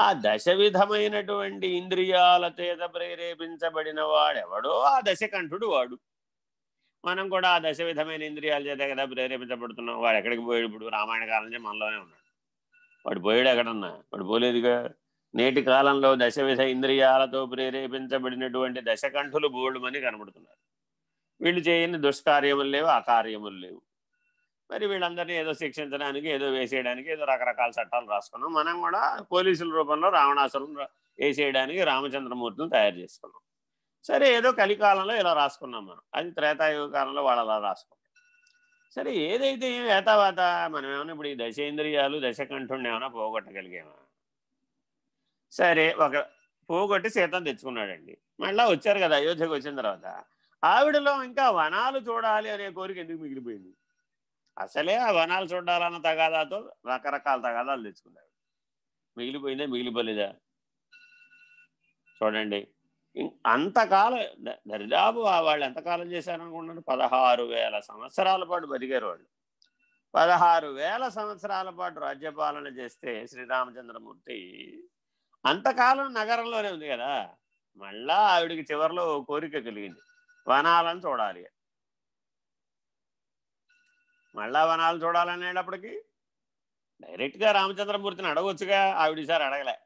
ఆ దశ విధమైనటువంటి ఇంద్రియాల చేత ప్రేరేపించబడిన వాడెవడో ఆ దశకంఠుడు వాడు. మనం కూడా ఆ దశ విధమైన ఇంద్రియాల చేత కదా ప్రేరేపించబడుతున్నాం. వాడు ఎక్కడికి పోయాడు ఇప్పుడు? రామాయణ కాలం నుంచి మనలోనే ఉన్నాడు. వాడు పోయాడు ఎక్కడన్నా? వాడు పోలేదుగా? నేటి కాలంలో దశ విధ ఇంద్రియాలతో ప్రేరేపించబడినటువంటి దశకంఠులు బోల్డుమని కనబడుతున్నారు. వీళ్ళు చేయని దుష్కార్యములు లేవు అకార్యములు లేవు. మరి వీళ్ళందరినీ ఏదో శిక్షించడానికి ఏదో వేసేయడానికి ఏదో రకరకాల చట్టాలు రాసుకున్నాం. మనం కూడా పోలీసుల రూపంలో రావణాసురం వేసేయడానికి రామచంద్రమూర్తిని తయారు చేసుకున్నాం. సరే ఏదో కలికాలంలో ఇలా రాసుకున్నాం మనం. అది త్రేతాయుగ కాలంలో వాళ్ళు అలా రాసుకున్నాం సరే ఏదైతే ఏతావాత మనం ఏమైనా ఇప్పుడు ఈ దశేంద్రియాలు దశకంఠుడిని ఏమైనా పోగొట్టగలిగామా? సరే ఒక పోగొట్టి సీతం తెచ్చుకున్నాడండి. మళ్ళీ వచ్చారు కదా అయోధ్యకు వచ్చిన తర్వాత. ఆవిడలో ఇంకా వనాలు చూడాలి అనే కోరిక ఎందుకు మిగిలిపోయింది? అసలే ఆ వనాలు చూడాలన్న తగాదాతో రకరకాల తగాదాలు తెచ్చుకున్నాడు మిగిలిపోయిందా? మిగిలిపోలేదా? చూడండి. అంతకాలం దరిదాపు వాళ్ళు ఎంతకాలం చేశారనుకుంటున్నారు? పదహారు వేల సంవత్సరాల పాటు బతికారు వాళ్ళు. పదహారు వేల సంవత్సరాల పాటు రాజ్యపాలన చేస్తే శ్రీరామచంద్రమూర్తి అంతకాలం నగరంలోనే ఉంది కదా? మళ్ళా ఆవిడికి చివరిలో కోరిక కలిగింది. వనాలను చూడాలి మళ్ళా వనాలు చూడాలనేటప్పటికి డైరెక్ట్గా రామచంద్రమూర్తిని అడగొచ్చుగా ఆవిడసారి అడగలే.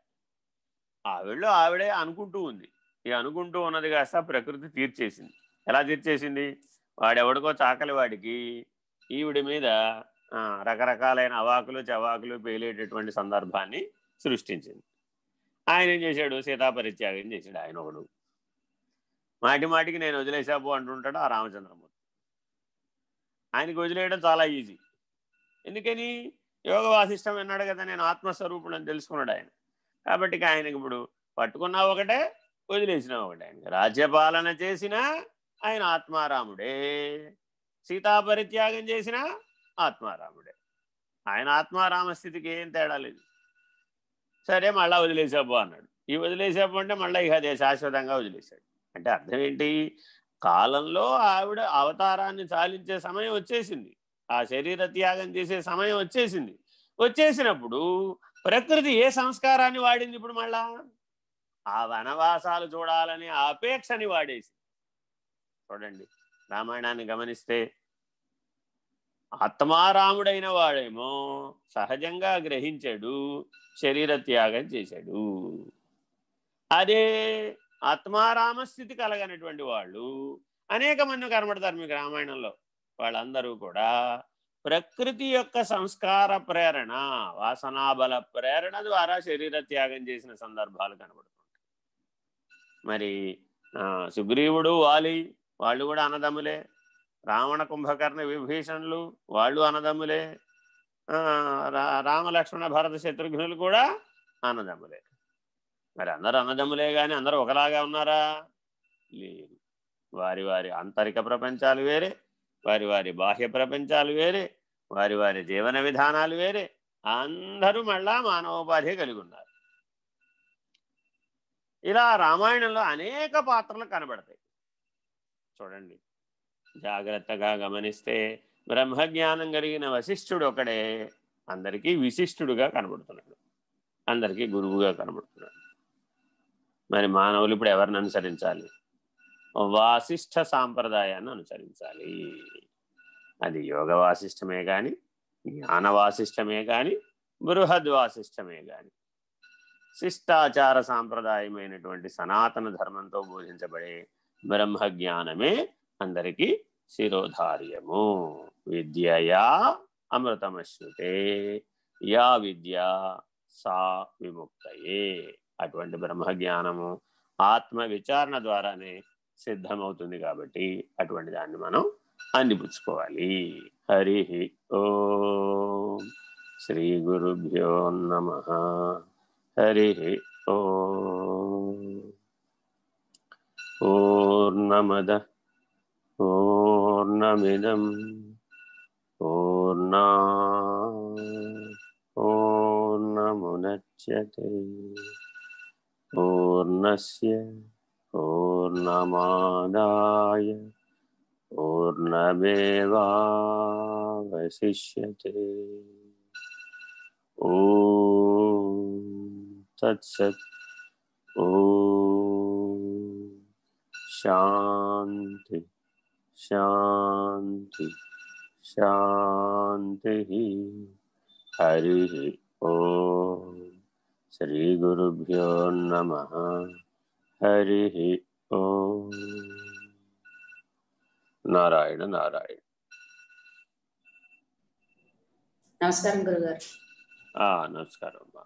ఆవిడలో ఆవిడే అనుకుంటూ ఉంది. ఈ అనుకుంటూ ఉన్నది కాస్త ప్రకృతి తీర్చేసింది. ఎలా తీర్చేసింది? వాడెవడికో చాకలి వాడికి ఈవిడి మీద రకరకాలైన అవాకులు చవాకులు పేలేటటువంటి సందర్భాన్ని సృష్టించింది. ఆయన ఏం చేశాడు? సీతాపరిత్యాగం చేశాడు ఆయన ఒకడు. మాటి మాటికి నేను వదిలేసాపు అంటుంటాడు ఆ రామచంద్రమూర్తి. ఆయనకి వదిలేయడం చాలా ఈజీ. ఎందుకని? యోగ వాసిష్టం అన్నాడు కదా నేను ఆత్మస్వరూపుడు అని తెలుసుకున్నాడు ఆయన. కాబట్టి ఆయనకి ఇప్పుడు పట్టుకున్నా ఒకటే వదిలేసిన ఒకటే. ఆయన రాజ్యపాలన చేసిన ఆయన ఆత్మారాముడే. సీతాపరిత్యాగం చేసిన ఆత్మారాముడే. ఆయన ఆత్మారామ స్థితికి ఏం తేడా లేదు. సరే మళ్ళా వదిలేసాబు అన్నాడు. ఈ వదిలేసాబు అంటే మళ్ళీ ఇక అదే శాశ్వతంగా వదిలేశాడు. అంటే అర్థం ఏంటి? కాలంలో ఆవిడ అవతారాన్ని చాలించే సమయం వచ్చేసింది. ఆ శరీర త్యాగం చేసే సమయం వచ్చేసింది. వచ్చేసినప్పుడు ప్రకృతి ఏ సంస్కారాన్ని వాడింది ఇప్పుడు మళ్ళా? ఆ వనవాసాలు చూడాలని అపేక్షని వాడేసి చూడండి రామాయణాన్ని గమనిస్తే ఆత్మారాముడైన వాడేమో సహజంగా గ్రహించాడు శరీర త్యాగం చేశాడు. అదే ఆత్మారామ స్థితి కలగనటువంటి వాళ్ళు అనేక మంది కనబడతారు మీకు రామాయణంలో. వాళ్ళందరూ కూడా ప్రకృతి యొక్క సంస్కార ప్రేరణ వాసనాబల ప్రేరణ ద్వారా శరీర త్యాగం చేసిన సందర్భాలు కనబడుతుంటాయి. మరి సుగ్రీవుడు వాలి వాళ్ళు కూడా అన్నదమ్ములే. రావణ కుంభకర్ణ విభీషణులు వాళ్ళు అన్నదమ్ములే. రామలక్ష్మణ భరత శత్రుఘ్నులు కూడా అన్నదమ్ములే. మరి అందరూ అన్నదమ్ములే కానీ అందరూ ఒకలాగా ఉన్నారా? లేదు. వారి వారి ఆంతరిక ప్రపంచాలు వేరే వారి వారి బాహ్య ప్రపంచాలు వేరే వారి వారి జీవన విధానాలు వేరే. అందరూ మళ్ళా మానవోపాధి కలిగి ఉన్నారు. ఇలా రామాయణంలో అనేక పాత్రలు కనబడతాయి. చూడండి. జాగ్రత్తగా గమనిస్తే బ్రహ్మజ్ఞానం కలిగిన వశిష్ఠుడు ఒకడే అందరికీ విశిష్టుడుగా కనబడుతున్నాడు. అందరికీ గురువుగా కనబడుతున్నాడు. మరి మానవులు ఇప్పుడు ఎవరిని అనుసరించాలి? వాసిష్ఠ సాంప్రదాయాన్ని అనుసరించాలి. అది యోగ వాసిష్టమే కానీ జ్ఞాన వాసిష్టమే కానీ బృహద్ వాసిష్టమే కానీ శిష్టాచార సాంప్రదాయమైనటువంటి సనాతన ధర్మంతో బోధించబడే బ్రహ్మజ్ఞానమే అందరికీ శిరోధార్యము. విద్యయా అమృతమశ్రుతే యా విద్య సా విముక్తయే. అటువంటి బ్రహ్మజ్ఞానము ఆత్మ విచారణ ద్వారానే సిద్ధమవుతుంది కాబట్టి అటువంటి దాన్ని మనం అందిపుచ్చుకోవాలి. హరి ఓ శ్రీ గురుభ్యో నమ. హరి ఓ. పూర్ణమద పూర్ణమిదం పూర్ణా पूर्णस्य पूर्णमादाय पूर्णमेवावशिष्यते। तत्सत्। ॐ शान्ति। शान्ति। शान्तिः। हरिः ॐ శ్రీ గురుభ్యో నమ. హరి ఓం. నారాయణ నారాయణ. నమస్కారం గురుగారు. నమస్కారం అమ్మా.